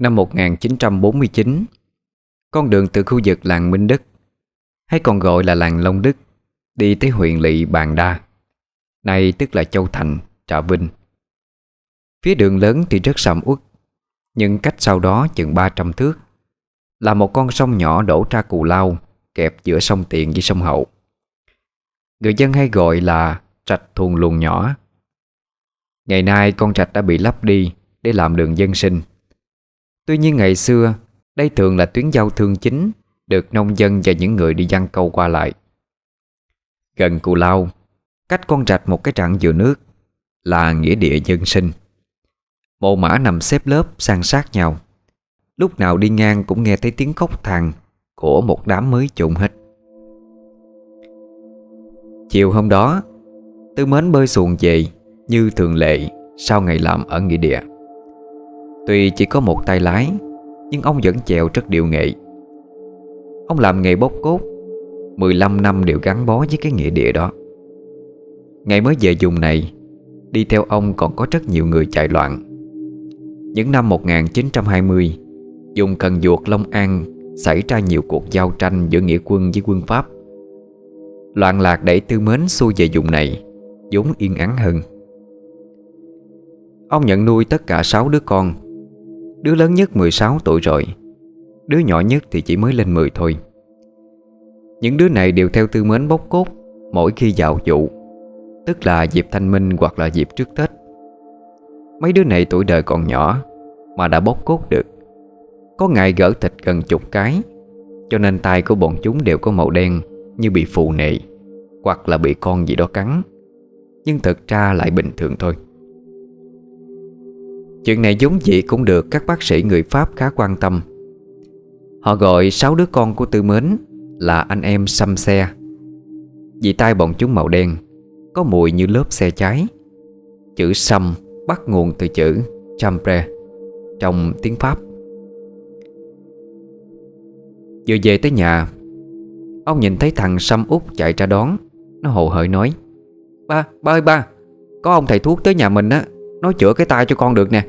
Năm 1949 Con đường từ khu vực làng Minh Đức Hay còn gọi là làng Long Đức Đi tới huyện lỵ Bàn Đa Nay tức là Châu Thành, Trà Vinh. Phía đường lớn thì rất sầm uất Nhưng cách sau đó chừng 300 thước Là một con sông nhỏ đổ ra cù lao Kẹp giữa sông Tiền với sông Hậu. Người dân hay gọi là trạch thuồng luồng nhỏ. Ngày nay con trạch đã bị lấp đi Để làm đường dân sinh. Tuy nhiên ngày xưa, Đây thường là tuyến giao thương chính Được nông dân và những người đi văn câu qua lại. Gần Cù Lao, Cách con rạch một cái trạng dừa nước Là nghĩa địa dân sinh. Mộ mã nằm xếp lớp san sát nhau. Lúc nào đi ngang cũng nghe thấy tiếng khóc thằng Của một đám mới trụng hết. Chiều hôm đó, Tư mến bơi xuồng về Như thường lệ Sau ngày làm ở nghĩa địa. Tuy chỉ có một tay lái, Nhưng ông vẫn chèo rất điệu nghệ. Ông làm nghề bốc cốt 15 năm đều gắn bó với cái nghĩa địa đó. Ngày mới về dùng này, Đi theo ông còn có rất nhiều người chạy loạn. Những năm 1920 Dùng cần duột Long An Xảy ra nhiều cuộc giao tranh giữa nghĩa quân với quân Pháp. Loạn lạc đẩy tư mến xuôi về vùng này, vốn yên ắng hơn. Ông nhận nuôi tất cả 6 đứa con Đứa lớn nhất 16 tuổi rồi. Đứa nhỏ nhất thì chỉ mới lên 10 thôi. Những đứa này đều theo tư mến bốc cốt Mỗi khi vào vụ, Tức là dịp thanh minh hoặc là dịp trước Tết. Mấy đứa này tuổi đời còn nhỏ Mà đã bốc cốt được. Có ngày gỡ thịt gần chục cái, Cho nên tay của bọn chúng đều có màu đen Như bị phù nệ Hoặc là bị con gì đó cắn. Nhưng thật ra lại bình thường thôi. Chuyện này giống vậy cũng được các bác sĩ người Pháp khá quan tâm. Họ gọi sáu đứa con của Tư Mến là anh em xăm xe Vì tai bọn chúng màu đen Có mùi như lớp xe cháy. Chữ xăm bắt nguồn từ chữ champre Trong tiếng Pháp. Vừa về tới nhà Ông nhìn thấy thằng xăm út chạy ra đón. Nó hồ hởi nói Ba, ba ơi ba Có ông thầy thuốc tới nhà mình á. Nói chữa cái tay cho con được nè.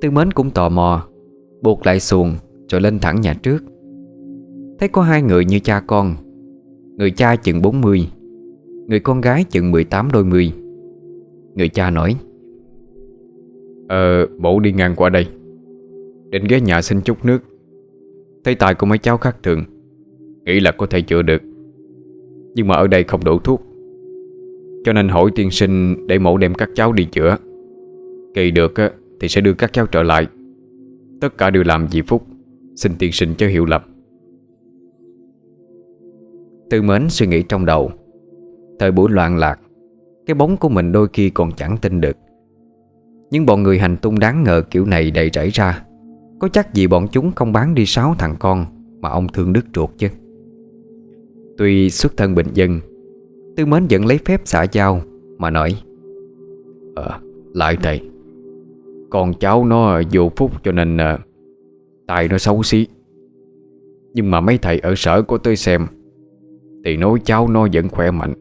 Tư Mến cũng tò mò Buộc lại xuồng Rồi lên thẳng nhà trước. Thấy có hai người như cha con Người cha chừng 40 Người con gái chừng 18 đôi mươi. Người cha nói Ờ, bố đi ngang qua đây. Định ghé nhà xin chút nước. Thấy tài của mấy cháu khác thường Nghĩ là có thể chữa được. Nhưng mà ở đây không đủ thuốc. Cho nên hỏi tiên sinh Để mẫu đem các cháu đi chữa. Kỳ được thì sẽ đưa các cháu trở lại. Tất cả đều làm vì phúc. Xin tiên sinh cho hiệu lập Tư mến suy nghĩ trong đầu, Thời buổi loạn lạc, Cái bóng của mình đôi khi còn chẳng tin được. Nhưng bọn người hành tung đáng ngờ kiểu này đầy rẫy ra. Có chắc gì bọn chúng không bán đi sáu thằng con Mà ông thương đức ruột chứ? Tuy xuất thân bình dân Tư mến vẫn lấy phép xã giao Mà nói Ờ, lại thầy. Con cháu nó vô phúc cho nên ờ, à, Tài nó xấu xí. Nhưng mà mấy thầy ở sở có tới xem Thì nói cháu nó vẫn khỏe mạnh.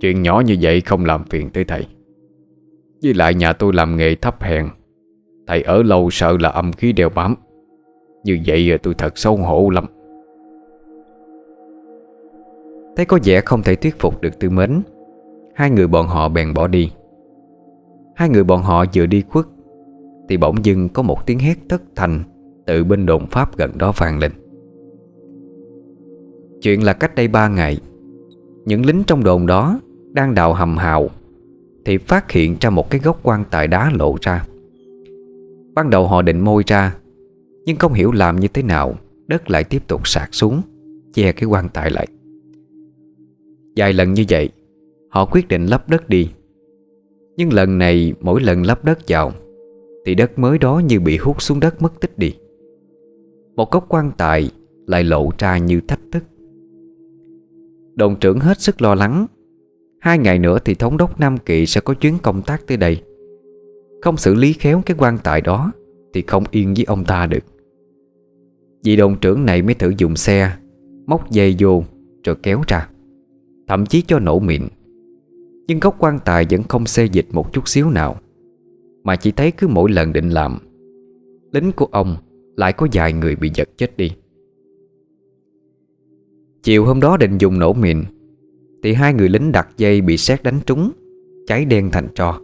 Chuyện nhỏ như vậy không làm phiền tới thầy. Với lại nhà tôi làm nghề thấp hèn Thầy ở lâu sợ là âm khí đeo bám. Như vậy ờ, tôi thật xấu hổ lắm. Thấy có vẻ không thể thuyết phục được tư mến. Hai người bọn họ bèn bỏ đi. Hai người bọn họ vừa đi khuất, Thì bỗng dưng có một tiếng hét thất thành Từ bên đồn Pháp gần đó vang lên. Chuyện là cách đây ba ngày, Những lính trong đồn đó Đang đào hầm hào Thì phát hiện ra một cái gốc quan tài đá lộ ra. Ban đầu họ định môi ra, Nhưng không hiểu làm như thế nào, Đất lại tiếp tục sạt xuống, Che cái quan tài lại. Vài lần như vậy, Họ quyết định lấp đất đi. Nhưng lần này, mỗi lần lấp đất vào, Thì đất mới đó như bị hút xuống đất mất tích đi. Một cốc quan tài lại lộ ra như thách thức. Đồn trưởng hết sức lo lắng. Hai ngày nữa thì thống đốc Nam Kỵ sẽ có chuyến công tác tới đây. Không xử lý khéo cái quan tài đó Thì không yên với ông ta được. Vì đồn trưởng này mới thử dùng xe, Móc dây vô Rồi kéo ra. Thậm chí cho nổ mịn Nhưng góc quan tài vẫn không xê dịch một chút xíu nào, Mà chỉ thấy cứ mỗi lần định làm, Lính của ông lại có vài người bị giật chết đi. Chiều hôm đó định dùng nổ mìn, Thì hai người lính đặt dây bị sét đánh trúng, Cháy đen thành tro.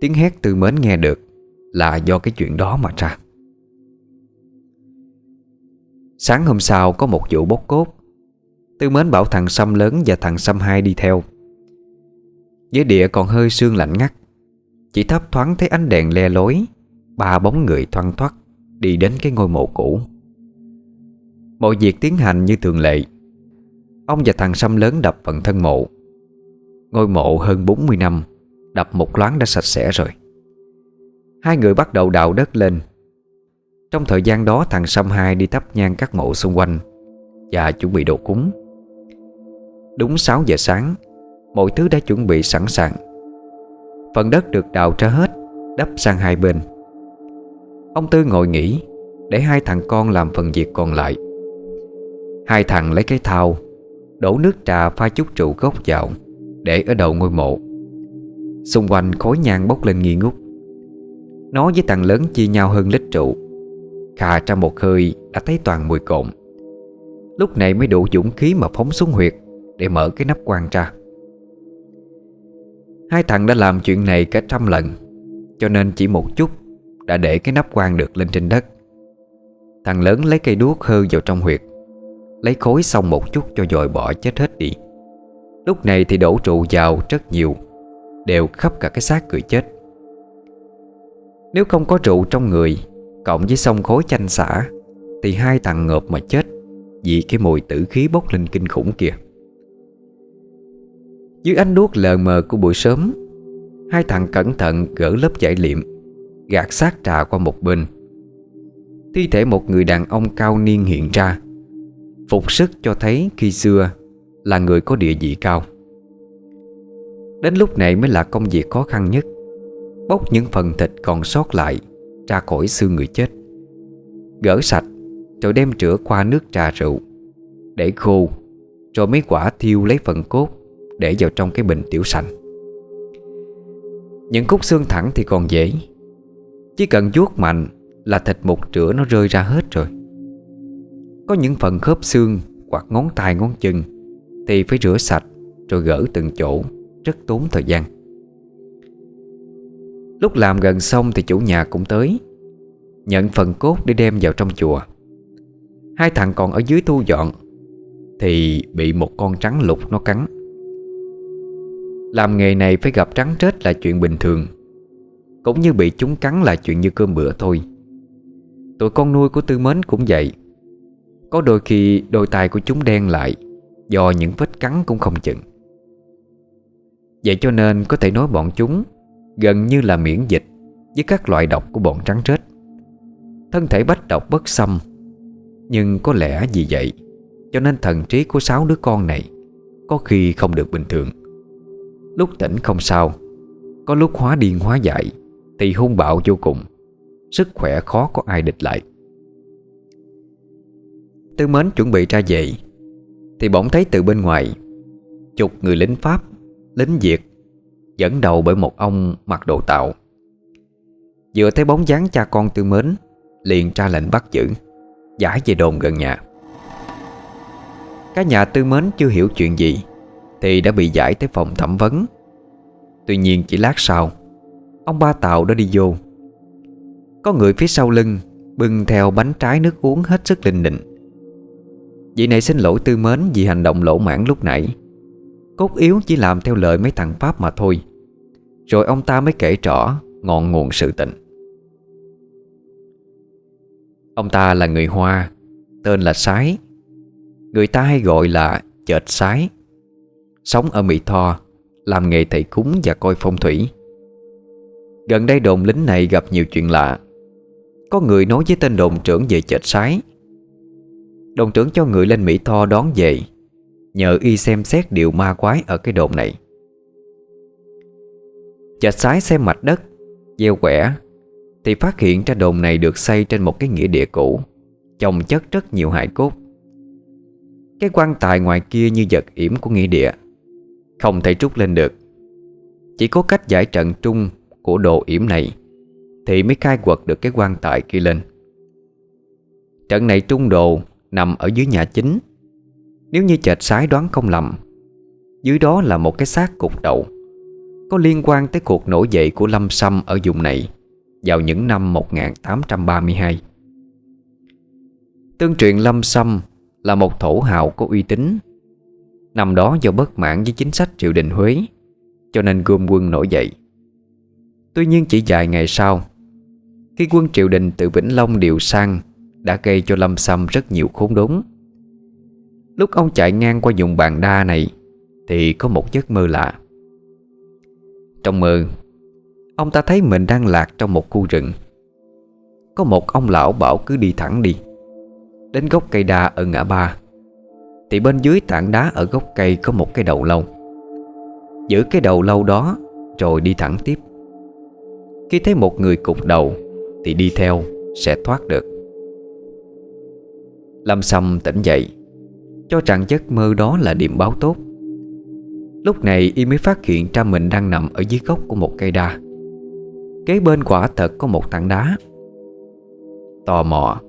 Tiếng hét từ mến nghe được Là do cái chuyện đó mà ra. Sáng hôm sau có một vụ bốc cốt Tư mến bảo thằng Sâm lớn và thằng Sâm hai đi theo. Dưới địa còn hơi sương lạnh ngắt. Chỉ thấp thoáng thấy ánh đèn le lối, Ba bóng người thoăn thoắt, Đi đến cái ngôi mộ cũ. Mọi việc tiến hành như thường lệ. Ông và thằng Sâm lớn đập phần thân mộ. Ngôi mộ hơn 40 năm, Đập một loáng đã sạch sẽ rồi. Hai người bắt đầu đào đất lên. Trong thời gian đó, thằng Sâm hai đi thắp nhang các mộ xung quanh Và chuẩn bị đồ cúng. Đúng 6 giờ sáng, Mọi thứ đã chuẩn bị sẵn sàng. Phần đất được đào ra hết, Đắp sang hai bên. Ông Tư ngồi nghỉ, Để hai thằng con làm phần việc còn lại. Hai thằng lấy cái thao Đổ nước trà pha chút rượu gốc vào, Để ở đầu ngôi mộ. Xung quanh khói nhang bốc lên nghi ngút. Nó với thằng lớn chia nhau hơn lít rượu. Khà ra một hơi đã thấy toàn mùi cộn Lúc này mới đủ dũng khí mà phóng xuống huyệt. Để mở cái nắp quan ra. Hai thằng đã làm chuyện này cả trăm lần, Cho nên chỉ một chút Đã để cái nắp quan được lên trên đất. Thằng lớn lấy cây đuốc hơ vào trong huyệt, Lấy khối xong một chút cho dội bỏ chết hết đi. Lúc này thì đổ trụ vào rất nhiều, Đều khắp cả cái xác người chết. Nếu không có rượu trong người, Cộng với sông khối chanh xả, Thì hai thằng ngợp mà chết Vì cái mùi tử khí bốc lên kinh khủng kìa. Dưới ánh đuốc lờ mờ của buổi sớm, Hai thằng cẩn thận gỡ lớp giải liệm, Gạt xác trà qua một bên. Thi thể một người đàn ông cao niên hiện ra, Phục sức cho thấy khi xưa Là người có địa vị cao. Đến lúc này mới là công việc khó khăn nhất Bóc những phần thịt còn sót lại Ra khỏi xương người chết. Gỡ sạch, Rồi đem rửa qua nước trà rượu, Để khô, Rồi mấy quả thiêu lấy phần cốt. Để vào trong cái bình tiểu sành. Những khúc xương thẳng thì còn dễ. Chỉ cần vuốt mạnh Là thịt mục rửa nó rơi ra hết rồi. Có những phần khớp xương Hoặc ngón tay ngón chân Thì phải rửa sạch Rồi gỡ từng chỗ, rất tốn thời gian. Lúc làm gần xong thì chủ nhà cũng tới, Nhận phần cốt để đem vào trong chùa. Hai thằng còn ở dưới thu dọn Thì bị một con trắng lục nó cắn. Làm nghề này phải gặp trắng chết là chuyện bình thường, Cũng như bị chúng cắn là chuyện như cơm bữa thôi. Tụi con nuôi của Tư Mến cũng vậy. Có đôi khi đôi tay của chúng đen lại, Do những vết cắn cũng không chừng. Vậy cho nên có thể nói bọn chúng Gần như là miễn dịch Với các loại độc của bọn trắng trết. Thân thể bách độc bất xâm, Nhưng có lẽ vì vậy Cho nên thần trí của sáu đứa con này Có khi không được bình thường. Lúc tỉnh không sao, Có lúc hóa điên hóa dại, Thì hung bạo vô cùng. Sức khỏe khó có ai địch lại. Tư mến chuẩn bị ra về, Thì bỗng thấy từ bên ngoài, Chục người lính Pháp, Lính Việt, Dẫn đầu bởi một ông mặc đồ tạo Vừa thấy bóng dáng cha con tư mến, Liền ra lệnh bắt giữ Giải về đồn gần nhà. Cả nhà tư mến chưa hiểu chuyện gì thì đã bị giải tới phòng thẩm vấn. Tuy nhiên chỉ lát sau, Ông ba tạo đã đi vô. Có người phía sau lưng Bưng theo bánh trái nước uống hết sức linh định. Vị này xin lỗi tư mến Vì hành động lỗ mãn lúc nãy. Cốt yếu chỉ làm theo lời mấy thằng Pháp mà thôi. Rồi ông ta mới kể rõ Ngọn nguồn sự tình. Ông ta là người Hoa, Tên là Sái. Người ta hay gọi là Chợt Sái. Sống ở Mỹ Tho, Làm nghề thầy cúng và coi phong thủy. Gần đây đồn lính này gặp nhiều chuyện lạ. Có người nói với tên đồn trưởng về chệt Sái. Đồn trưởng cho người lên Mỹ Tho đón về, Nhờ y xem xét điều ma quái ở cái đồn này. Chệt sái xem mạch đất, Gieo quẻ, Thì phát hiện ra đồn này được xây trên một cái nghĩa địa cũ Chồng chất rất nhiều hài cốt. Cái quan tài ngoài kia như vật yểm của nghĩa địa. Không thể trút lên được. Chỉ có cách giải trận trung của đồ yểm này Thì mới khai quật được cái quan tài kia lên. Trận này trung đồ nằm ở dưới nhà chính. Nếu như chợt sái đoán không lầm, Dưới đó là một cái xác cục đậu Có liên quan tới cuộc nổi dậy của Lâm Sâm ở vùng này Vào những năm 1832 Tương truyền Lâm Sâm là một thổ hào có uy tín Năm đó do bất mãn với chính sách triều đình Huế, Cho nên gom quân nổi dậy. Tuy nhiên chỉ vài ngày sau, Khi quân triều đình từ Vĩnh Long điều sang Đã gây cho Lâm Sâm rất nhiều khốn đốn. Lúc ông chạy ngang qua vùng bàn đa này Thì có một giấc mơ lạ. Trong mơ, Ông ta thấy mình đang lạc trong một khu rừng. Có một ông lão bảo cứ đi thẳng đi, Đến gốc cây đa ở ngã ba. Thì bên dưới tảng đá ở gốc cây có một cái đầu lâu. Giữ cái đầu lâu đó, Rồi đi thẳng tiếp. Khi thấy một người cục đầu, Thì đi theo, sẽ thoát được. Lâm Sâm tỉnh dậy, Cho rằng giấc mơ đó là điểm báo tốt. Lúc này y mới phát hiện ra mình đang nằm ở dưới gốc của một cây đa. Kế bên quả thật có một tảng đá. Tò mò,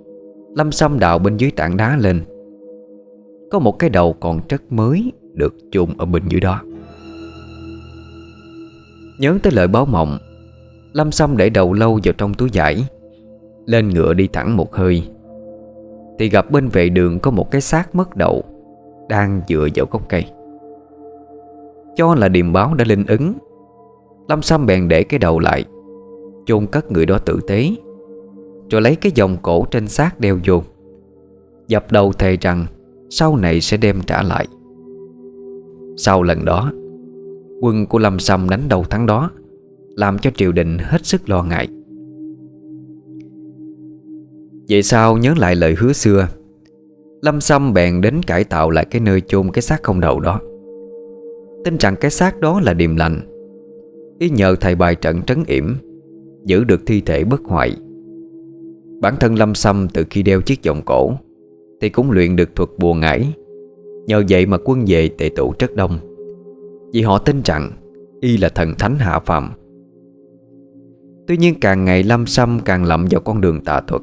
Lâm Sâm đào bên dưới tảng đá lên. Có một cái đầu còn rất mới Được chôn ở bên dưới đó. Nhớ tới lời báo mộng, Lâm xăm để đầu lâu vào trong túi giải Lên ngựa đi thẳng một hơi. Thì gặp bên vệ đường có một cái xác mất đầu Đang dựa vào gốc cây. Cho là điềm báo đã linh ứng, Lâm xăm bèn để cái đầu lại, chôn cất người đó tử tế, Rồi lấy cái vòng cổ trên xác đeo vô. Dập đầu thề rằng sau này sẽ đem trả lại. Sau lần đó, Quân của Lâm Sâm đánh đầu thắng đó, Làm cho triều đình hết sức lo ngại. Vậy sao nhớ lại lời hứa xưa? Lâm Sâm bèn đến cải tạo lại cái nơi chôn cái xác không đầu đó. Tin rằng cái xác đó là điềm lành. Ý nhờ thầy bài trận trấn yểm, Giữ được thi thể bất hoại. Bản thân Lâm Sâm từ khi đeo chiếc vòng cổ thì cũng luyện được thuật bùa ngải. Nhờ vậy mà quân về tề tụ rất đông. Vì họ tin rằng, Y là thần thánh hạ phàm. Tuy nhiên càng ngày Lâm Sâm càng lậm vào con đường tà thuật.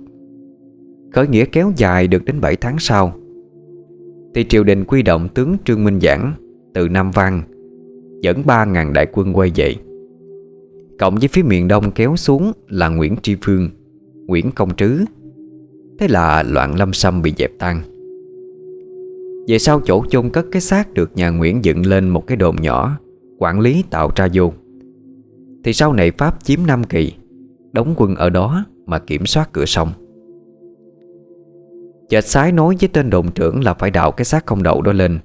Khởi nghĩa kéo dài được đến 7 tháng sau, Thì triều đình quy động tướng Trương Minh Giảng Từ Nam Văn Dẫn 3.000 đại quân quay về. Cộng với phía miền đông kéo xuống là Nguyễn Tri Phương, Nguyễn Công Trứ Thế là loạn lâm xâm bị dẹp tan. Về sau chỗ chôn cất cái xác được nhà Nguyễn dựng lên một cái đồn nhỏ, Quản lý tạo ra vô Thì sau này Pháp chiếm Nam Kỳ, Đóng quân ở đó mà kiểm soát cửa sông. Chợt sái nói với tên đồn trưởng là phải đào cái xác không đậu đó lên,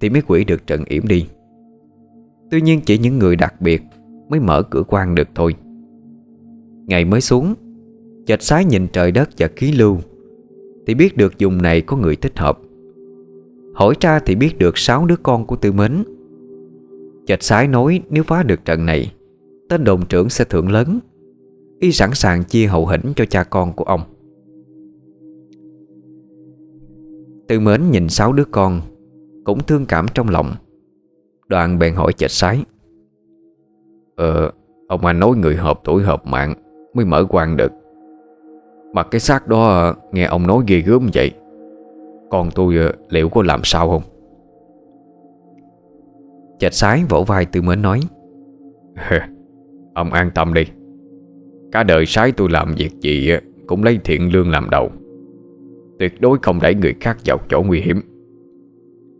Thì mới quỷ được trận yểm đi. Tuy nhiên chỉ những người đặc biệt Mới mở cửa quan được thôi. Ngày mới xuống Chợt sái nhìn trời đất và khí lưu. Thì biết được dùng này có người thích hợp. Hỏi ra thì biết được sáu đứa con của Tư Mến. Chợt sái nói nếu phá được trận này, Tên đồn trưởng sẽ thưởng lớn. Y sẵn sàng chia hậu hĩnh cho cha con của ông. Tư Mến nhìn sáu đứa con, Cũng thương cảm trong lòng. Đoạn bèn hỏi chợt sái. Ờ Ông anh nói người hợp tuổi hợp mạng Mới mở quan được. Mà cái xác đó, nghe ông nói ghê gớm vậy. Còn tôi ờ, liệu có làm sao không? Chạch sái vỗ vai tư mến nói Ông an tâm đi. Cả đời sái tôi làm việc gì ờ, Cũng lấy thiện lương làm đầu. Tuyệt đối không đẩy người khác vào chỗ nguy hiểm.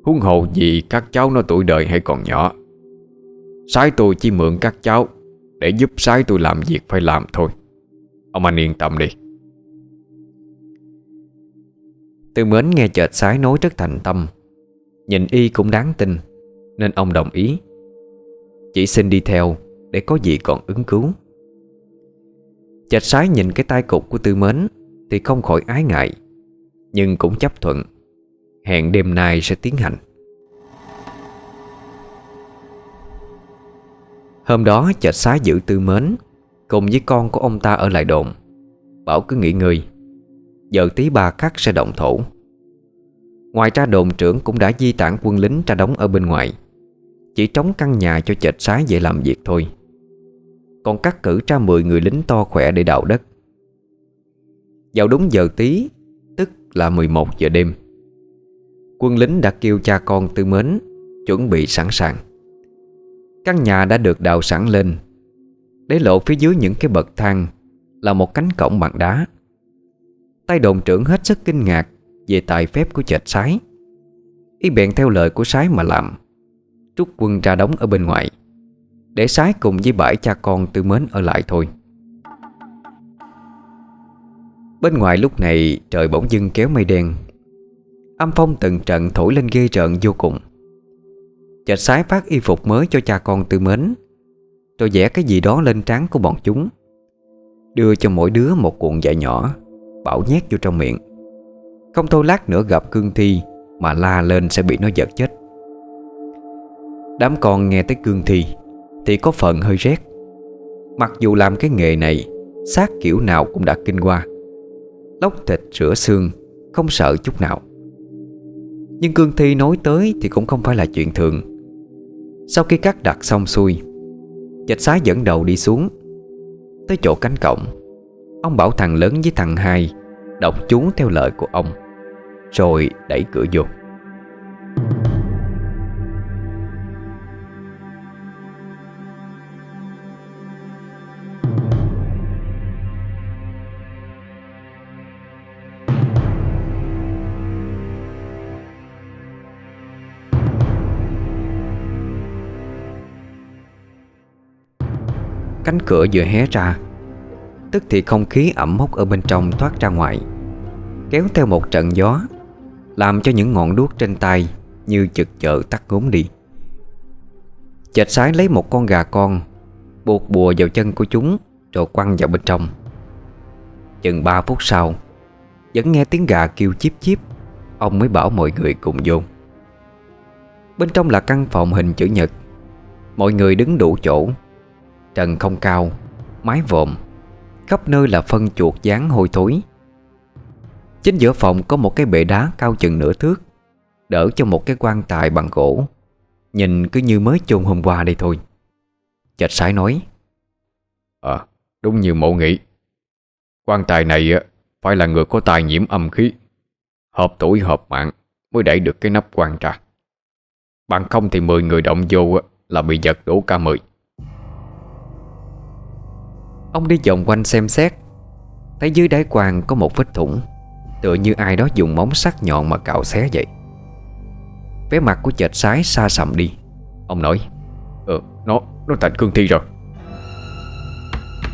Huống hồ gì các cháu nó tuổi đời hay còn nhỏ. Sái tôi chỉ mượn các cháu Để giúp sái tôi làm việc phải làm thôi. Ông anh yên tâm đi. Từ mến nghe chợt sái nói rất thành tâm. Nhìn y cũng đáng tin, Nên ông đồng ý. Chỉ xin đi theo, Để có gì còn ứng cứu. Chợt sái nhìn cái tay cục của tư mến, Thì không khỏi ái ngại, Nhưng cũng chấp thuận. Hẹn đêm nay sẽ tiến hành. Hôm đó, chợt Sái giữ tư mến, Cùng với con của ông ta ở lại đồn. Bảo cứ nghỉ ngơi. Giờ tí ba khắc sẽ động thổ Ngoài ra đồn trưởng cũng đã di tản quân lính ra đóng ở bên ngoài. Chỉ trống căn nhà cho chệt xá dễ làm việc thôi. Còn cắt cử ra 10 người lính to khỏe để đào đất. Vào đúng giờ tí, Tức là 11 giờ đêm, Quân lính đã kêu cha con tư mến Chuẩn bị sẵn sàng. Căn nhà đã được đào sẵn lên. Để lộ phía dưới những cái bậc thang Là một cánh cổng bằng đá. Tay đồn trưởng hết sức kinh ngạc Về tài phép của chệt sái. Y bèn theo lời của sái mà làm Trúc quân ra đóng ở bên ngoài, Để sái cùng với bãi cha con tư mến ở lại thôi. Bên ngoài lúc này trời bỗng dưng kéo mây đen. Âm phong từng trận thổi lên ghê rợn vô cùng. Chợt sái phát y phục mới cho cha con tư mến, Rồi vẽ cái gì đó lên trán của bọn chúng, Đưa cho mỗi đứa một cuộn vải nhỏ. Bảo nhét vô trong miệng. Không thôi lát nữa gặp cương thi Mà la lên sẽ bị nó giật chết. Đám con nghe tới cương thi Thì có phần hơi rét. Mặc dù làm cái nghề này, xác kiểu nào cũng đã kinh qua. Lóc thịt rửa xương, Không sợ chút nào. Nhưng cương thi nói tới Thì cũng không phải là chuyện thường. Sau khi cắt đặt xong xuôi, Chạch xá dẫn đầu đi xuống, Tới chỗ cánh cổng. Ông bảo thằng lớn với thằng hai Đọc chú theo lời của ông, Rồi đẩy cửa vô. Cánh cửa vừa hé ra Tức thì không khí ẩm mốc ở bên trong thoát ra ngoài, Kéo theo một trận gió, Làm cho những ngọn đuốc trên tay Như chực chợ tắt ngốm đi Chạch sái lấy một con gà con, Buộc bùa vào chân của chúng, Rồi quăng vào bên trong Chừng 3 phút sau, Vẫn nghe tiếng gà kêu chíp chíp, Ông mới bảo mọi người cùng vô Bên trong là căn phòng hình chữ nhật, Mọi người đứng đủ chỗ, Trần không cao, Mái vòm. Khắp nơi là phân chuột dán hôi thối. Chính giữa phòng có một cái bệ đá cao chừng nửa thước, Đỡ cho một cái quan tài bằng gỗ. Nhìn cứ như mới chôn hôm qua đây thôi. Chạch sái nói Ờ đúng như mộ nghĩ. Quan tài này phải là người có tài nhiễm âm khí. Hợp tuổi hợp mạng Mới đẩy được cái nắp quan trà. Bằng không thì 10 người động vô Là bị giật đổ cả 10 Ông đi vòng quanh xem xét. Thấy dưới đáy quang có một vết thủng Tựa như ai đó dùng móng sắc nhọn mà cạo xé vậy. Vẻ mặt của chợt sái xa sầm đi. Ông nói Ờ, nó, nó thành cương thi rồi.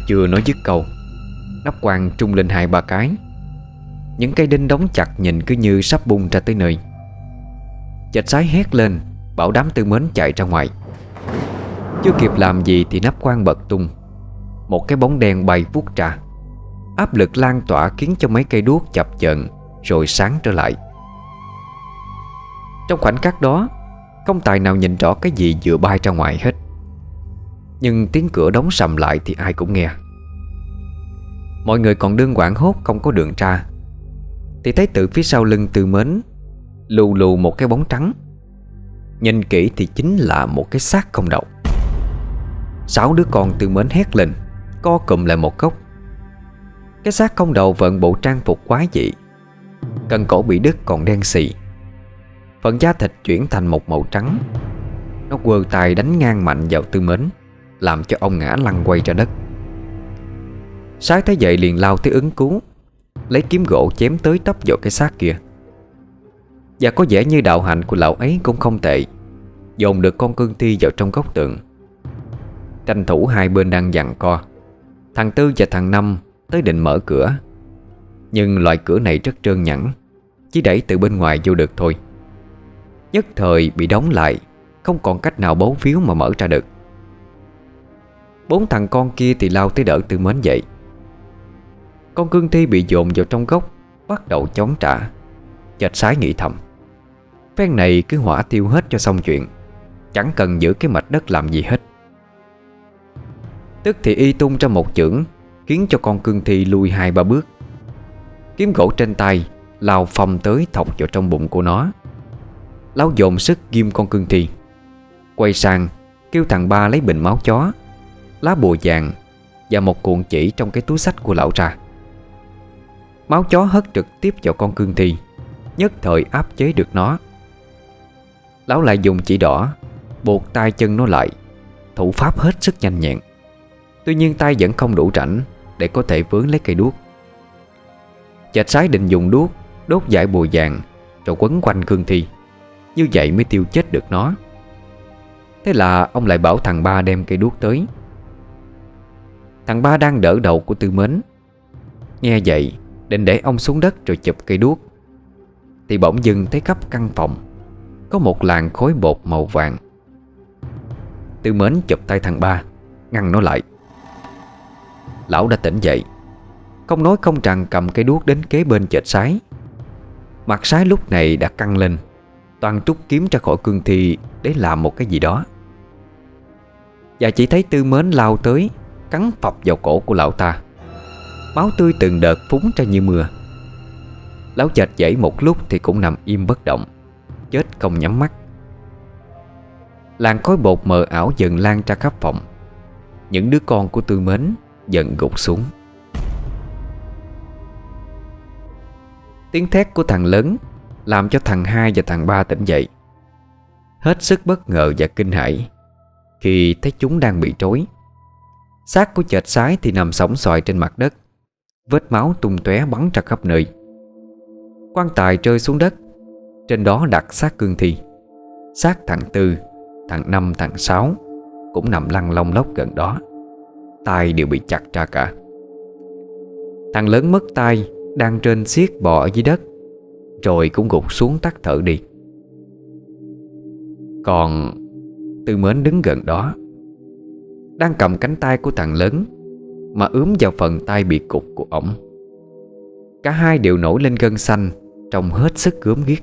Chưa nói dứt câu Nắp quang trung lên hai ba cái. Những cây đinh đóng chặt nhìn cứ như sắp bung ra tới nơi. Chạch sái hét lên Bảo đám tư mến chạy ra ngoài. Chưa kịp làm gì thì nắp quan bật tung một cái bóng đen bay vút ra Áp lực lan tỏa khiến cho mấy cây đuốc chập chờn, Rồi sáng trở lại. Trong khoảnh khắc đó, Không tài nào nhìn rõ cái gì vừa bay ra ngoài hết. Nhưng tiếng cửa đóng sầm lại thì ai cũng nghe. Mọi người còn đương quảng hốt không có đường ra. Thì thấy từ phía sau lưng từ mến, Lù lù một cái bóng trắng. Nhìn kỹ thì chính là một cái xác không đầu Sáu đứa con từ mến hét lên. Co cụm lại một góc. Cái xác không đầu vận bộ trang phục quái dị. Cần cổ bị đứt còn đen xì. Phần da thịt chuyển thành một màu trắng. Nó quơ tay đánh ngang mạnh vào tư mến, Làm cho ông ngã lăn quay ra đất. Sái thấy vậy liền lao tới ứng cứu, Lấy kiếm gỗ chém tới tấp vào cái xác kia. Và có vẻ như đạo hạnh của lão ấy cũng không tệ, Dồn được con cương thi vào trong góc tượng Tranh thủ hai bên đang dằn co. Thằng Tư và thằng Năm tới định mở cửa. Nhưng loại cửa này rất trơn nhẵn, Chỉ đẩy từ bên ngoài vô được thôi. Nhất thời bị đóng lại, Không còn cách nào bấu phiếu mà mở ra được. Bốn thằng con kia thì lao tới đỡ Tư Mến dậy. Con cương thi bị dồn vào trong góc, Bắt đầu chống trả Chạch sái nghĩ thầm. Phen này cứ hỏa tiêu hết cho xong chuyện, Chẳng cần giữ cái mạch đất làm gì hết. Tức thì y tung ra một chưởng, Khiến cho con cương thi lùi hai ba bước. Kiếm gỗ trên tay, Lao phong tới thọc vào trong bụng của nó. Lão dồn sức ghim con cương thi. Quay sang, Kêu thằng ba lấy bình máu chó, Lá bùa vàng Và một cuộn chỉ trong cái túi sách của lão ra. Máu chó hất trực tiếp vào con cương thi, Nhất thời áp chế được nó. Lão lại dùng chỉ đỏ, Buộc tay chân nó lại, Thủ pháp hết sức nhanh nhẹn. Tuy nhiên tay vẫn không đủ rảnh Để có thể vướng lấy cây đuốc. Chạch sái định dùng đuốc, Đốt giải bùi vàng, Rồi quấn quanh cương thi. Như vậy mới tiêu chết được nó. Thế là ông lại bảo thằng ba đem cây đuốc tới. Thằng ba đang đỡ đầu của tư mến. Nghe vậy, Định để ông xuống đất rồi chụp cây đuốc. Thì bỗng dưng thấy khắp căn phòng Có một làn khối bột màu vàng. Tư mến chụp tay thằng ba, Ngăn nó lại. Lão đã tỉnh dậy. Không nói không rằng cầm cây đuốc đến kế bên chợt sái. Mặt sái lúc này đã căng lên Toàn trúc kiếm ra khỏi cương thi Để làm một cái gì đó. Và chỉ thấy tư mến lao tới, Cắn phập vào cổ của lão ta. Máu tươi từng đợt phúng ra như mưa. Lão chệt dậy một lúc Thì cũng nằm im bất động, Chết không nhắm mắt. Làn khói bột mờ ảo dần lan ra khắp phòng. Những đứa con của tư mến Dần gục xuống. Tiếng thét của thằng lớn Làm cho thằng hai và thằng ba tỉnh dậy. Hết sức bất ngờ và kinh hãi Khi thấy chúng đang bị trói. xác của chợt sái thì nằm sóng xoài trên mặt đất, Vết máu tung tóe bắn ra khắp nơi. Quan tài rơi xuống đất, Trên đó đặt xác cương thi. Xác thằng Tư, Thằng Năm, thằng Sáu Cũng nằm lăn lông lóc gần đó tay đều bị chặt ra cả. Thằng lớn mất tay, Đang trên xiết bò ở dưới đất, Rồi cũng gục xuống tắt thở đi. Còn Tư mến đứng gần đó, Đang cầm cánh tay của thằng lớn Mà ướm vào phần tay bị cục của ổng. Cả hai đều nổi lên gân xanh, Trông hết sức gớm ghiếc.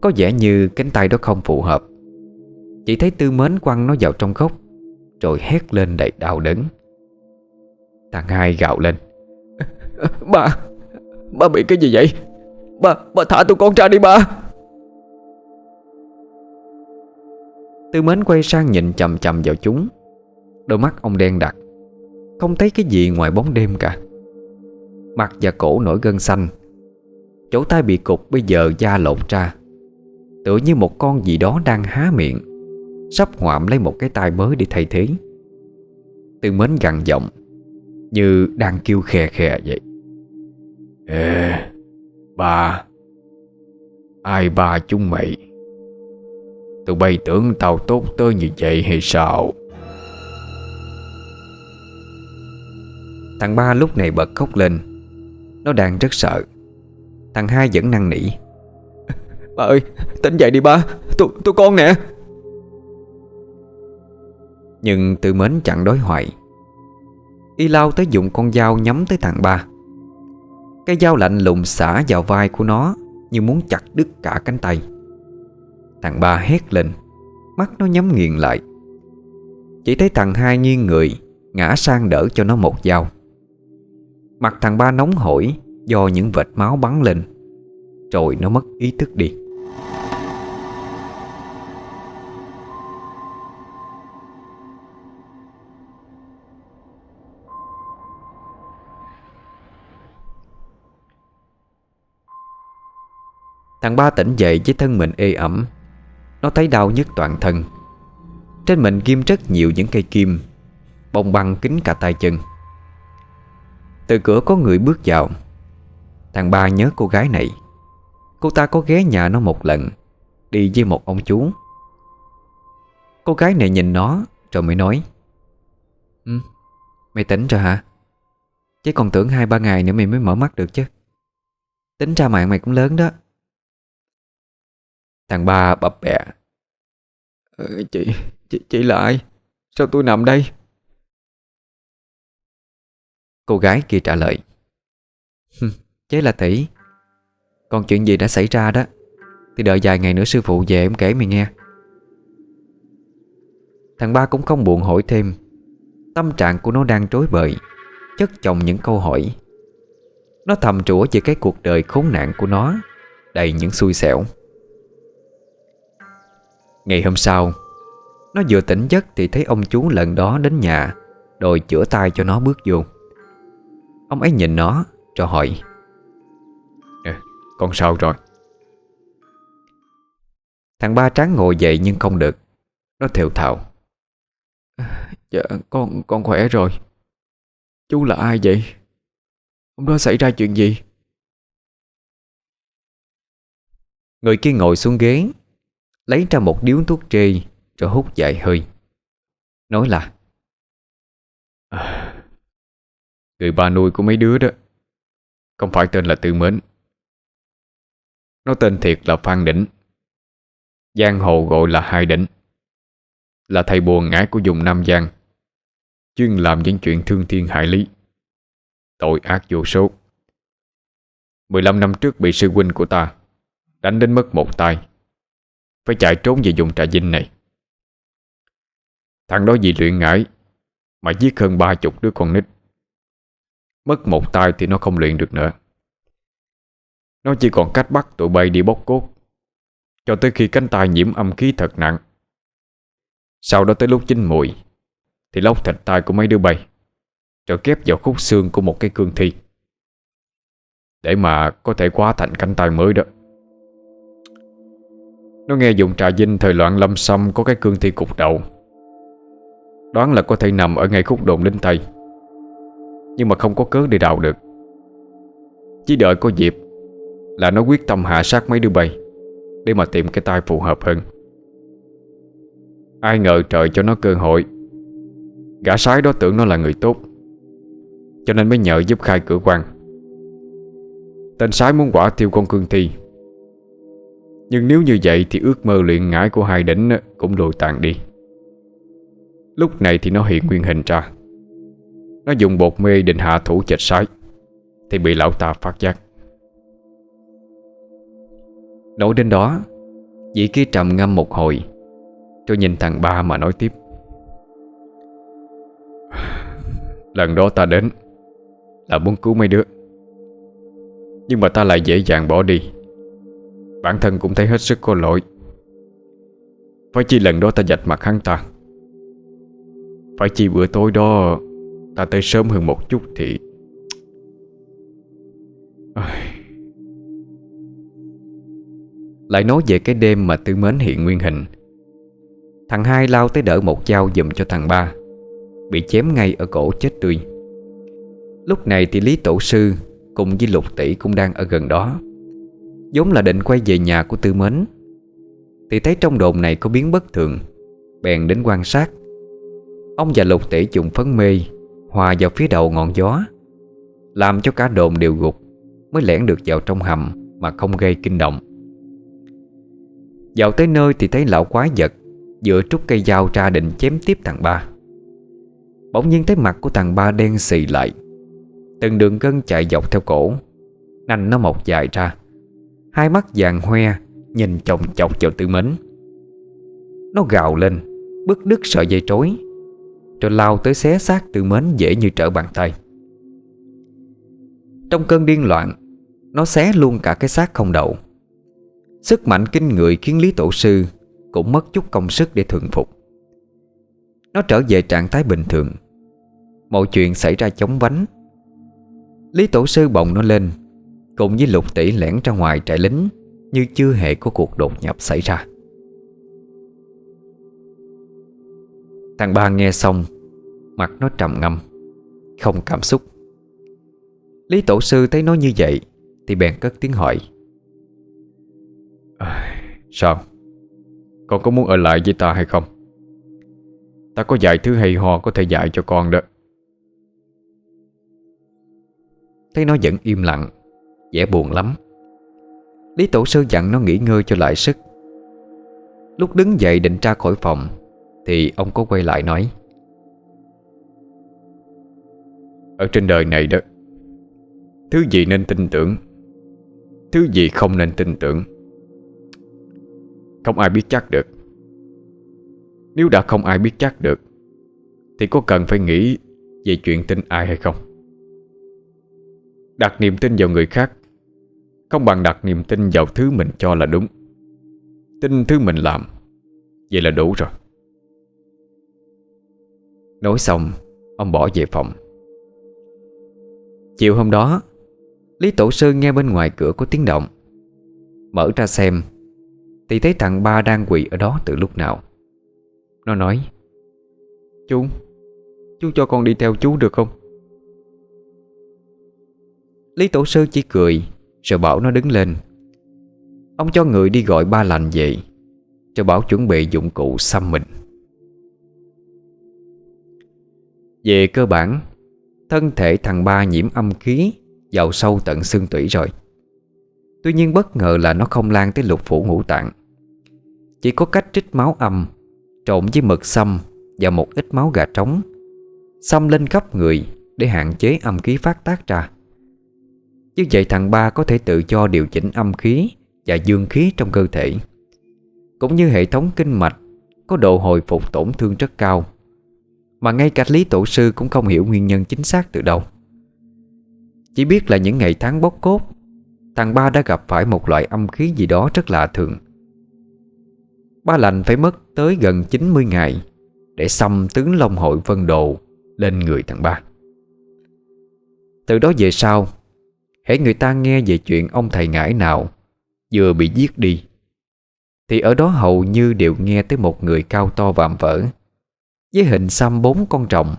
Có vẻ như cánh tay đó không phù hợp. Chỉ thấy tư mến quăng nó vào trong gốc rồi hét lên đầy đau đớn. Thằng hai gạo lên. Ba Ba bị cái gì vậy? Ba, ba thả tụi con ra đi ba. Tư mến quay sang nhìn chầm chầm vào chúng. Đôi mắt ông đen đặc. Không thấy cái gì ngoài bóng đêm cả. Mặt và cổ nổi gân xanh. Chỗ tay bị cục bây giờ da lột ra. Tựa như một con gì đó đang há miệng Sắp ngoạm lấy một cái tay mới để thay thế. Tư mến gằn giọng Như đang kêu khè khè vậy. Ê Ba. Ai ba chúng mày? Tụi bay tưởng tao tốt tới như vậy hay sao? Thằng ba lúc này bật khóc lên. Nó đang rất sợ. Thằng hai vẫn năn nỉ. Ba ơi tỉnh dậy đi ba. Tụi, tụi con nè nhưng tự mến chẳng đối hoại. Y lao tới dùng con dao nhắm tới thằng ba. Cái dao lạnh lùng xả vào vai của nó Như muốn chặt đứt cả cánh tay. Thằng ba hét lên, Mắt nó nhắm nghiền lại. Chỉ thấy thằng hai nghiêng người, Ngã sang đỡ cho nó một dao. Mặt thằng ba nóng hổi, Do những vệt máu bắn lên, Rồi nó mất ý thức đi. Thằng ba tỉnh dậy với thân mình ê ẩm. Nó thấy đau nhức toàn thân. Trên mình ghim rất nhiều những cây kim Bông băng kín cả tay chân. Từ cửa có người bước vào. Thằng ba nhớ cô gái này. Cô ta có ghé nhà nó một lần Đi với một ông chú. Cô gái này nhìn nó Rồi mới nói Ừ, mày tỉnh rồi hả? Chứ còn tưởng hai ba ngày nữa mày mới mở mắt được chứ. Tính ra mạng mày cũng lớn đó. Thằng ba bập bẹ. Ừ, Chị, chị, chị là ai? Sao tôi nằm đây? Cô gái kia trả lời. Chế là tỷ Còn chuyện gì đã xảy ra đó? Thì đợi vài ngày nữa sư phụ về em kể mày nghe. Thằng ba cũng không buồn hỏi thêm. Tâm trạng của nó đang trối bời Chất chồng những câu hỏi. Nó thầm trũa về cái cuộc đời khốn nạn của nó Đầy những xui xẻo Ngày hôm sau Nó vừa tỉnh giấc thì thấy ông chú lần đó đến nhà Rồi chữa tay cho nó bước vô. Ông ấy nhìn nó Rồi hỏi à, Con sao rồi? Thằng ba tráng ngồi dậy nhưng không được. Nó thều thào Dạ con con khỏe rồi. Chú là ai vậy? Hôm đó xảy ra chuyện gì? Người kia ngồi xuống ghế Lấy ra một điếu thuốc trê Rồi hút dài hơi. Nói là à, Người ba nuôi của mấy đứa đó Không phải tên là Tư Mến. Nó tên thiệt là Phan Đỉnh. Giang hồ gọi là Hai Đỉnh. Là thầy buồn ngải của vùng Nam Giang Chuyên làm những chuyện thương thiên hại lý. Tội ác vô số. 15 năm trước bị sư huynh của ta Đánh đến mất một tay. Phải chạy trốn về vùng trà vinh này. Thằng đó vì luyện ngải Mà giết hơn ba chục đứa con nít. Mất một tay thì nó không luyện được nữa. Nó chỉ còn cách bắt tụi bay đi bóc cốt, Cho tới khi cánh tay nhiễm âm khí thật nặng. Sau đó tới lúc chín mùi Thì lóc thịt tay của mấy đứa bay Rồi kép vào khúc xương của một cái cương thi, Để mà có thể quá thành cánh tay mới đó. Nó nghe dùng trà dinh thời loạn lâm xâm Có cái cương thi cục đầu. Đoán là có thể nằm ở ngay khúc đồn linh Tây Nhưng mà không có cớ để đào được. Chỉ đợi có dịp Là nó quyết tâm hạ sát mấy đứa bay, Để mà tìm cái tai phù hợp hơn. Ai ngờ trời cho nó cơ hội. Gã sái đó tưởng nó là người tốt, Cho nên mới nhờ giúp khai cửa quan. Tên sái muốn quả thiêu con cương thi nhưng nếu như vậy Thì ước mơ luyện ngải của hai đỉnh Cũng lùi tàn đi. Lúc này thì nó hiện nguyên hình ra. Nó dùng bột mê định hạ thủ chệch sái, Thì bị lão ta phát giác. Nói đến đó Dĩ kia trầm ngâm một hồi Rồi nhìn thằng ba mà nói tiếp. Lần đó ta đến, Là muốn cứu mấy đứa, Nhưng mà ta lại dễ dàng bỏ đi. Bản thân cũng thấy hết sức có lỗi. Phải chi lần đó ta dạch mặt hắn ta. Phải chi bữa tối đó Ta tới sớm hơn một chút thì Lại nói về cái đêm mà Tư Mến hiện nguyên hình. Thằng hai lao tới đỡ một dao dùm cho thằng ba. Bị chém ngay ở cổ chết tươi. Lúc này thì Lý Tổ Sư Cùng với Lục Tỷ cũng đang ở gần đó vốn là định quay về nhà của Tư Mến. Thì thấy trong đồn này có biến bất thường, Bèn đến quan sát. Ông và Lục Tỷ dùng phấn mê, Hòa vào phía đầu ngọn gió, Làm cho cả đồn đều gục, Mới lẻn được vào trong hầm Mà không gây kinh động. Vào tới nơi thì thấy lão quái vật Dựa trúc cây dao ra định chém tiếp thằng ba. Bỗng nhiên thấy mặt của thằng ba đen xì lại, Từng đường gân chạy dọc theo cổ, Nanh nó mọc dài ra. Hai mắt vàng hoe, Nhìn chồng chọc vào tư mến. Nó gào lên Bức đứt sợi dây trối, Rồi lao tới xé xác tư mến dễ như trở bàn tay. Trong cơn điên loạn, Nó xé luôn cả cái xác không đầu. Sức mạnh kinh người khiến Lý Tổ Sư Cũng mất chút công sức để thuần phục. Nó trở về trạng thái bình thường. Mọi chuyện xảy ra chóng vánh. Lý Tổ Sư bồng nó lên Cùng với lục tỷ lẻn ra ngoài trại lính Như chưa hề có cuộc đột nhập xảy ra. Thằng ba nghe xong Mặt nó trầm ngâm Không cảm xúc. Lý Tổ Sư thấy nó như vậy Thì bèn cất tiếng hỏi. À, Sao? Con có muốn ở lại với ta hay không? Ta có dạy thứ hay ho có thể dạy cho con đó. Thấy nó vẫn im lặng vẻ buồn lắm. Lý Tổ Sư dặn nó nghỉ ngơi cho lại sức. Lúc đứng dậy định ra khỏi phòng, Thì ông có quay lại nói. Ở trên đời này đó, Thứ gì nên tin tưởng, Thứ gì không nên tin tưởng, Không ai biết chắc được. Nếu đã không ai biết chắc được, Thì có cần phải nghĩ Về chuyện tin ai hay không? Đặt niềm tin vào người khác. Không bằng đặt niềm tin vào thứ mình cho là đúng. Tin thứ mình làm, Vậy là đủ rồi. Nói xong, Ông bỏ về phòng. Chiều hôm đó, Lý Tổ Sư nghe bên ngoài cửa có tiếng động. Mở ra xem, Thì thấy thằng ba đang quỳ ở đó từ lúc nào. Nó nói, Chú Chú cho con đi theo chú được không? Lý Tổ Sư chỉ cười, Rồi bảo nó đứng lên. Ông cho người đi gọi ba lành về, Rồi bảo chuẩn bị dụng cụ xăm mình. Về cơ bản, Thân thể thằng ba nhiễm âm khí Vào sâu tận xương tủy rồi. Tuy nhiên bất ngờ là nó không lan tới lục phủ ngũ tạng. Chỉ có cách trích máu âm, Trộn với mực xăm Và một ít máu gà trống, Xăm lên khắp người Để hạn chế âm khí phát tác ra. Như vậy thằng ba có thể tự do điều chỉnh âm khí Và dương khí trong cơ thể. Cũng như hệ thống kinh mạch Có độ hồi phục tổn thương rất cao. Mà ngay cả Lý Tổ Sư cũng không hiểu nguyên nhân chính xác từ đâu. Chỉ biết là những ngày tháng bốc cốt, Thằng ba đã gặp phải một loại âm khí gì đó rất lạ thường. Ba lành phải mất tới gần 90 ngày Để xăm tướng Long hội vân đồ Lên người thằng ba. Từ đó về sau Hễ người ta nghe về chuyện ông thầy ngải nào, Vừa bị giết đi, Thì ở đó hầu như đều nghe tới một người cao to vạm vỡ, Với hình xăm bốn con trọng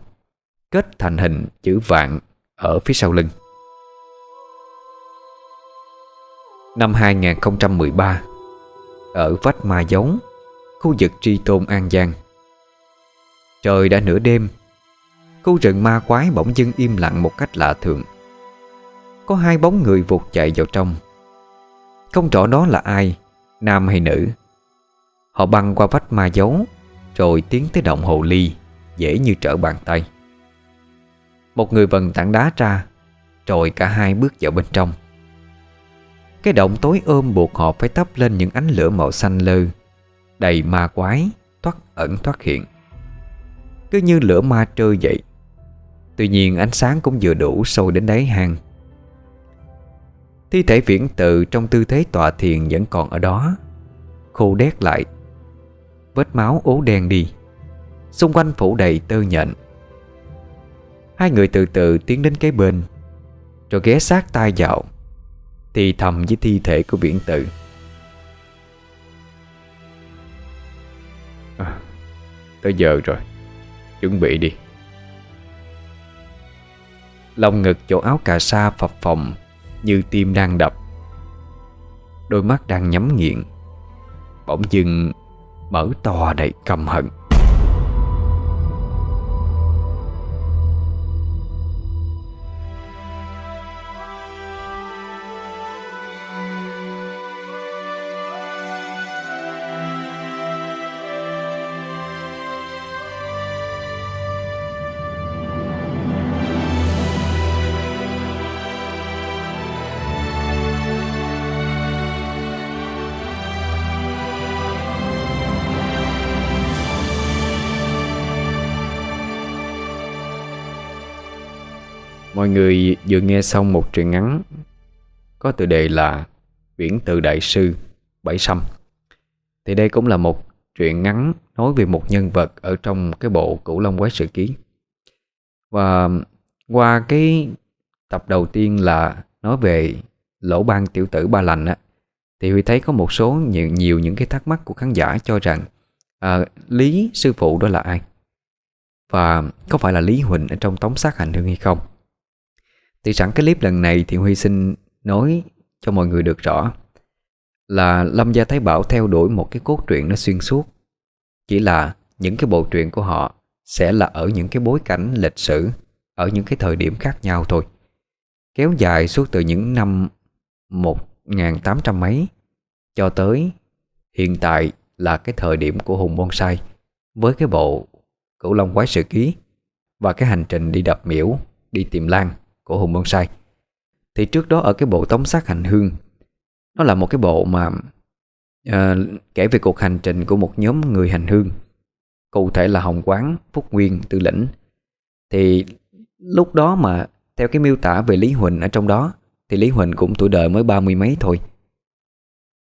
Kết thành hình chữ vạn Ở phía sau lưng. Năm 2013 Ở vách Ma Giống Khu vực Tri Tôn An Giang. Trời đã nửa đêm, Khu rừng ma quái bỗng dưng im lặng một cách lạ thường. Có hai bóng người vụt chạy vào trong. Không rõ đó là ai, Nam hay nữ. Họ băng qua vách ma dấu, Rồi tiến tới động hồ ly, Dễ như trở bàn tay. Một người vần tảng đá ra, Rồi cả hai bước vào bên trong. Cái động tối ôm buộc họ phải tấp lên những ánh lửa màu xanh lơ, Đầy ma quái, Thoát ẩn thoát hiện. Cứ như lửa ma trơ vậy. Tuy nhiên ánh sáng cũng vừa đủ sâu đến đáy hang. Thi thể viễn tự trong tư thế tọa thiền vẫn còn ở đó. Khô đét lại. Vết máu ố đen đi. Xung quanh phủ đầy tơ nhện. Hai người từ từ tiến đến cái bên Rồi ghé sát tai vào thì thầm với thi thể của viễn tự à, Tới giờ rồi. Chuẩn bị đi. Lòng ngực chỗ áo cà sa phập phồng. Như tim đang đập. Đôi mắt đang nhắm nghiện. Bỗng dưng Mở to đầy căm hận. Mọi người vừa nghe xong một truyện ngắn Có tựa đề là Viễn tự đại sư Bảy Sâm Thì đây cũng là một truyện ngắn Nói về một nhân vật Ở trong cái bộ Cửu Long Quái Sự Ký Và qua cái tập đầu tiên là Nói về lỗ ban tiểu tử ba lành á Thì Huy thấy có một số nhiều, nhiều những cái thắc mắc của khán giả cho rằng à, Lý sư phụ đó là ai? Và có phải là Lý Huỳnh ở trong tống sát hành hương hay không? Thì sẵn cái clip lần này thì Huy xin nói cho mọi người được rõ Là Lâm Gia Thái Bảo theo đuổi một cái cốt truyện nó xuyên suốt. Chỉ là những cái bộ truyện của họ sẽ là ở những cái bối cảnh lịch sử, Ở những cái thời điểm khác nhau thôi. Kéo dài suốt từ những năm 1800 mấy Cho tới hiện tại là cái thời điểm của Hùng Bonsai Với cái bộ Cửu Long Quái Sự Ký Và cái hành trình đi đập miễu, Đi tìm Lan của Hùng Bonsai Thì trước đó ở cái bộ Tống sát hành hương Nó là một cái bộ mà à, Kể về cuộc hành trình của một nhóm người hành hương. Cụ thể là Hồng Quán, Phúc Nguyên, Tư Lĩnh. Thì lúc đó mà Theo cái miêu tả về Lý Huỳnh ở trong đó Thì Lý Huỳnh cũng tuổi đời mới ba mươi mấy thôi.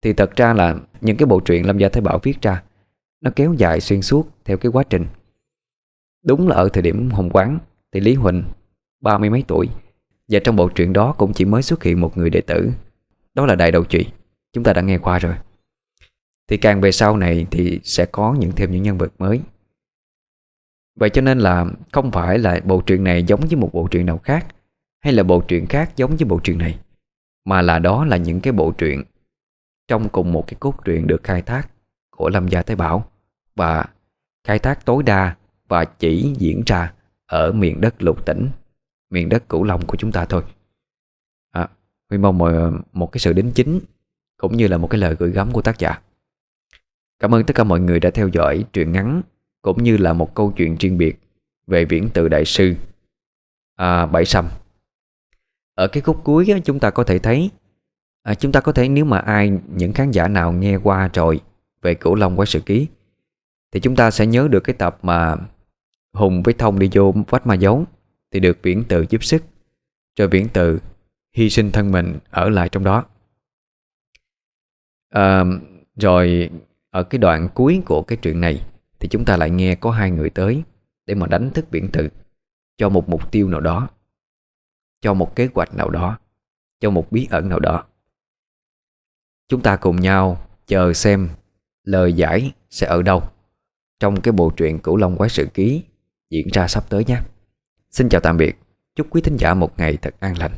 Thì thật ra là Những cái bộ truyện Lâm Gia Thái Bảo viết ra Nó kéo dài xuyên suốt theo cái quá trình. Đúng là ở thời điểm hồng quán Thì Lý Huỳnh ba mươi mấy tuổi. Và trong bộ truyện đó cũng chỉ mới xuất hiện một người đệ tử. Đó là Đại Đầu Trụy. Chúng ta đã nghe qua rồi. Thì càng về sau này thì sẽ có những thêm những nhân vật mới. Vậy cho nên là không phải là bộ truyện này giống với một bộ truyện nào khác, Hay là bộ truyện khác giống với bộ truyện này, Mà là đó là những cái bộ truyện Trong cùng một cái cốt truyện được khai thác Của Lâm Gia Thái Bảo Và khai thác tối đa Và chỉ diễn ra Ở miền đất lục tỉnh. Miền đất cửu long của chúng ta thôi. À, Huy mong một, một cái sự đính chính Cũng như là một cái lời gửi gắm của tác giả. Cảm ơn tất cả mọi người đã theo dõi truyện ngắn cũng như là một câu chuyện riêng biệt về viễn tự đại sư à, Bảy Sâm. Ở cái khúc cuối á, chúng ta có thể thấy à, Chúng ta có thể nếu mà ai Những khán giả nào nghe qua rồi Về Cửu Long Quái Sự Ký Thì chúng ta sẽ nhớ được cái tập mà Hùng với Thông đi vô vách ma dấu. Thì được viễn tự giúp sức Rồi viễn tự hy sinh thân mình Ở lại trong đó à, Rồi ở cái đoạn cuối của cái chuyện này thì chúng ta lại nghe có hai người tới Để mà đánh thức biển tự Cho một mục tiêu nào đó Cho một kế hoạch nào đó Cho một bí ẩn nào đó Chúng ta cùng nhau chờ xem lời giải sẽ ở đâu trong cái bộ truyện Cửu Long Quái Sự Ký diễn ra sắp tới nhé. Xin chào tạm biệt, chúc quý thính giả một ngày thật an lành.